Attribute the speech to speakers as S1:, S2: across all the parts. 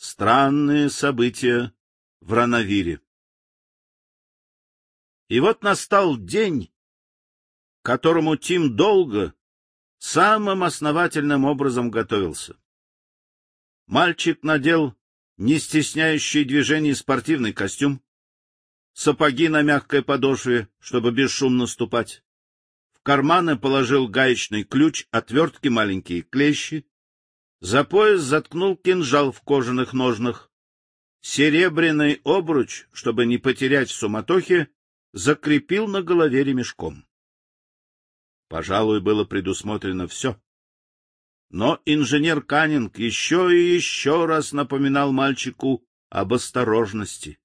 S1: Странные события в Рановире. И вот настал день, которому Тим долго, самым основательным образом готовился. Мальчик надел не стесняющий движений спортивный костюм, сапоги на мягкой подошве, чтобы бесшумно ступать. В карманы положил гаечный ключ, отвертки, маленькие клещи. За пояс заткнул кинжал в кожаных ножнах. Серебряный обруч, чтобы не потерять в суматохе, закрепил на голове ремешком. Пожалуй, было предусмотрено все. Но инженер Каннинг еще и еще раз напоминал мальчику об осторожности.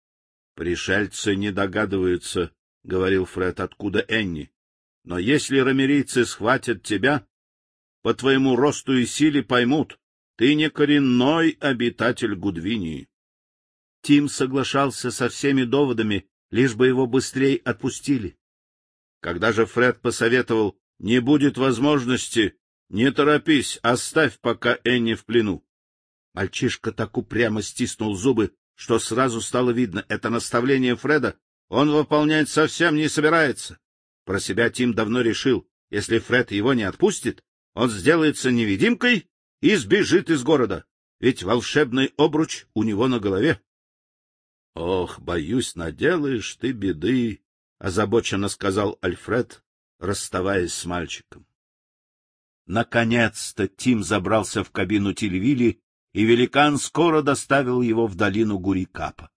S1: — Пришельцы не догадываются, — говорил Фред, — откуда Энни. Но если рамерийцы схватят тебя, по твоему росту и силе поймут, ты не коренной обитатель Гудвинии. Тим соглашался со всеми доводами, лишь бы его быстрее отпустили. Когда же Фред посоветовал, не будет возможности, не торопись, оставь пока Энни в плену. Мальчишка так упрямо стиснул зубы, что сразу стало видно, это наставление Фреда он выполнять совсем не собирается. Про себя Тим давно решил, если Фред его не отпустит, он сделается невидимкой и сбежит из города, ведь волшебный обруч у него на голове. — Ох, боюсь, наделаешь ты беды, — озабоченно сказал Альфред, расставаясь с мальчиком. Наконец-то Тим забрался в кабину Телевили, и великан скоро доставил его в долину Гурикапа.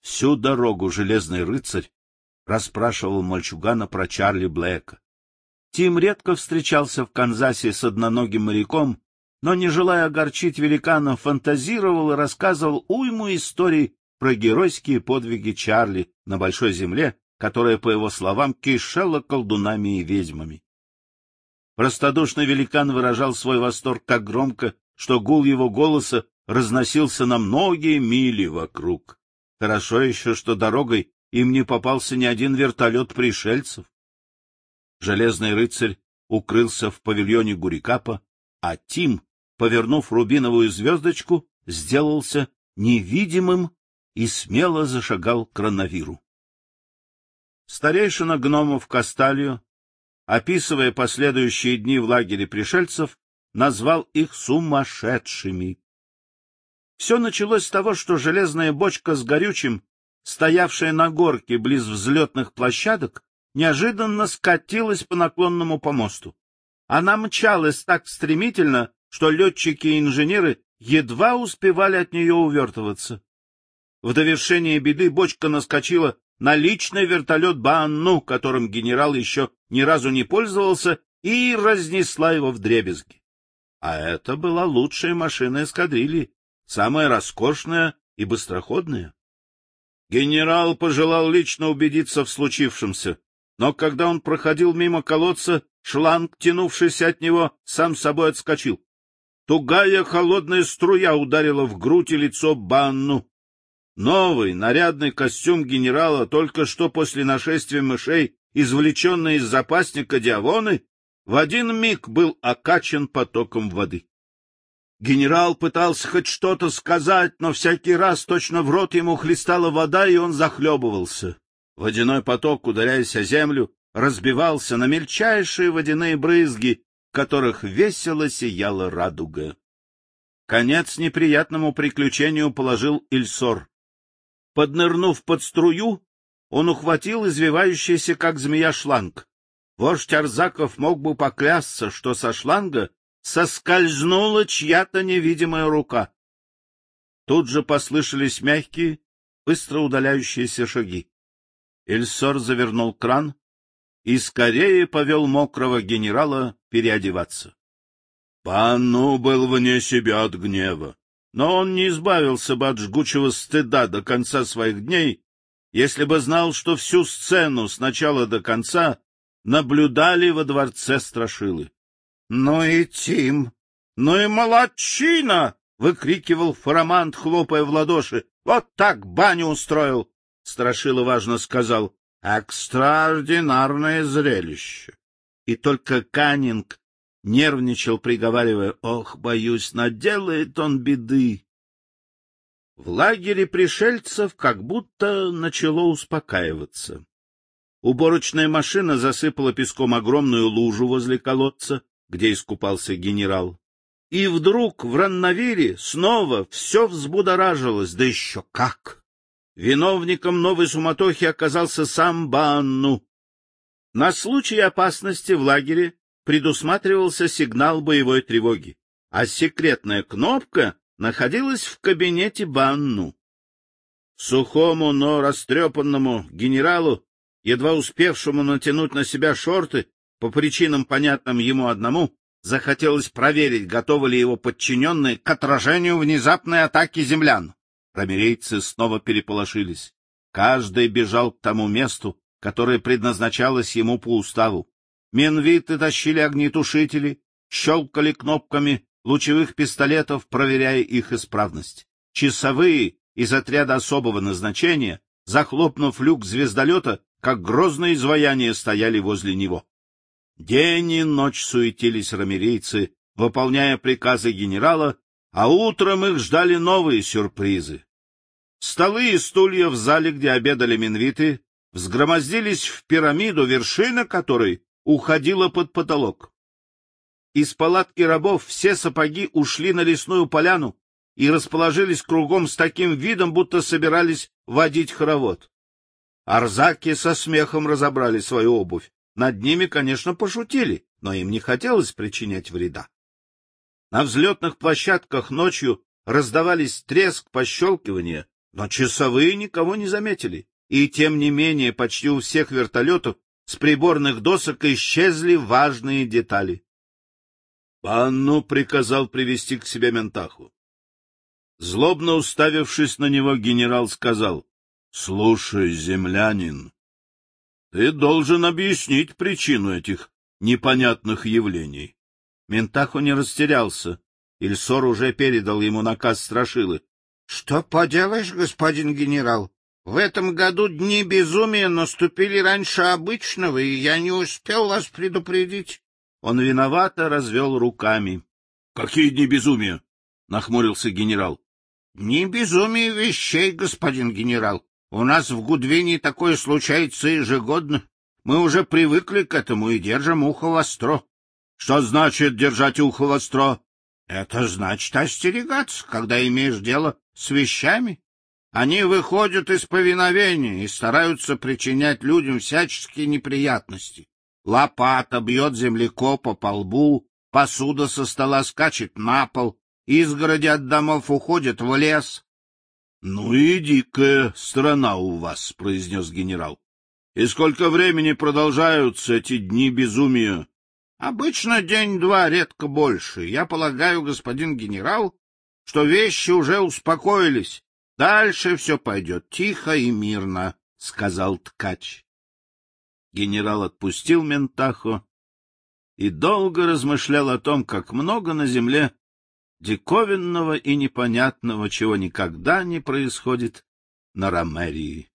S1: Всю дорогу железный рыцарь расспрашивал мальчугана про Чарли Блэка. Тим редко встречался в Канзасе с одноногим моряком, но, не желая огорчить великана, фантазировал и рассказывал уйму историй про геройские подвиги Чарли на Большой Земле, которая, по его словам, кишела колдунами и ведьмами. Простодушный великан выражал свой восторг так громко, что гул его голоса разносился на многие мили вокруг. Хорошо еще, что дорогой им не попался ни один вертолет пришельцев. Железный рыцарь укрылся в павильоне Гурикапа, а Тим, повернув рубиновую звездочку, сделался невидимым и смело зашагал к Ранавиру. Старейшина гномов Касталью, описывая последующие дни в лагере пришельцев, назвал их сумасшедшими. Все началось с того, что железная бочка с горючим стоявшая на горке близ взлетных площадок, неожиданно скатилась по наклонному помосту. Она мчалась так стремительно, что летчики и инженеры едва успевали от нее увертываться. В довершение беды бочка наскочила на личный вертолет Баанну, которым генерал еще ни разу не пользовался, и разнесла его в дребезги. А это была лучшая машина эскадрильи, самая роскошная и быстроходная. Генерал пожелал лично убедиться в случившемся, но когда он проходил мимо колодца, шланг, тянувшийся от него, сам собой отскочил. Тугая холодная струя ударила в грудь и лицо Банну. Новый нарядный костюм генерала, только что после нашествия мышей, извлеченный из запасника Диавоны, в один миг был окачан потоком воды. Генерал пытался хоть что-то сказать, но всякий раз точно в рот ему хлестала вода, и он захлебывался. Водяной поток, ударяясь о землю, разбивался на мельчайшие водяные брызги, в которых весело сияла радуга. Конец неприятному приключению положил Ильсор. Поднырнув под струю, он ухватил извивающийся, как змея, шланг. Вождь Арзаков мог бы поклясться, что со шланга соскользнула чья-то невидимая рука. Тут же послышались мягкие, быстро удаляющиеся шаги. Эльсор завернул кран и скорее повел мокрого генерала переодеваться. Пану был вне себя от гнева, но он не избавился бы от жгучего стыда до конца своих дней, если бы знал, что всю сцену с начала до конца наблюдали во дворце Страшилы. Ну и Тим! Ну и молодчина! — выкрикивал Фарамант, хлопая в ладоши. — Вот так баню устроил! — Страшила важно сказал. — Экстраординарное зрелище! И только Каннинг нервничал, приговаривая, — Ох, боюсь, наделает он беды. В лагере пришельцев как будто начало успокаиваться. Уборочная машина засыпала песком огромную лужу возле колодца, где искупался генерал. И вдруг в Ранновире снова все взбудоражилось, да еще как! Виновником новой суматохи оказался сам Банну. На случай опасности в лагере предусматривался сигнал боевой тревоги, а секретная кнопка находилась в кабинете Банну. Сухому, но растрепанному генералу, едва успевшему натянуть на себя шорты, по причинам, понятным ему одному, захотелось проверить, готовы ли его подчиненные к отражению внезапной атаки землян. Рамерейцы снова переполошились. Каждый бежал к тому месту, которое предназначалось ему по уставу. Менвиты тащили огнетушители, щелкали кнопками лучевых пистолетов, проверяя их исправность. Часовые из отряда особого назначения, захлопнув люк звездолета, как грозное изваяние стояли возле него. День и ночь суетились рамерейцы, выполняя приказы генерала, а утром их ждали новые сюрпризы. Столы и стулья в зале, где обедали минвиты, взгромоздились в пирамиду, вершина которой уходила под потолок. Из палатки рабов все сапоги ушли на лесную поляну и расположились кругом с таким видом, будто собирались водить хоровод. Арзаки со смехом разобрали свою обувь. Над ними, конечно, пошутили, но им не хотелось причинять вреда. На взлетных площадках ночью раздавались треск, пощелкивания, но часовые никого не заметили, и тем не менее почти у всех вертолетов с приборных досок исчезли важные детали. Панну приказал привести к себе Ментаху. Злобно уставившись на него, генерал сказал, — Слушай, землянин, ты должен объяснить причину этих непонятных явлений. Ментаху не растерялся. Ильсор уже передал ему наказ Страшилы. — Что поделаешь, господин генерал? В этом году дни безумия наступили раньше обычного, и я не успел вас предупредить. Он виновато развел руками. — Какие дни безумия? — нахмурился генерал. — Дни безумия вещей, господин генерал. У нас в Гудвине такое случается ежегодно. Мы уже привыкли к этому и держим ухо востро. — Что значит держать ухо востро? — Это значит остерегаться, когда имеешь дело с вещами. Они выходят из повиновения и стараются причинять людям всяческие неприятности. Лопата бьет землекопа по лбу, посуда со стола скачет на пол, изгороди от домов уходят в лес. — Ну и дикая страна у вас, — произнес генерал. — И сколько времени продолжаются эти дни безумия? — Обычно день-два, редко больше. Я полагаю, господин генерал, что вещи уже успокоились. Дальше все пойдет тихо и мирно, — сказал ткач. Генерал отпустил Ментахо и долго размышлял о том, как много на земле диковинного и непонятного, чего никогда не происходит на Ромерии.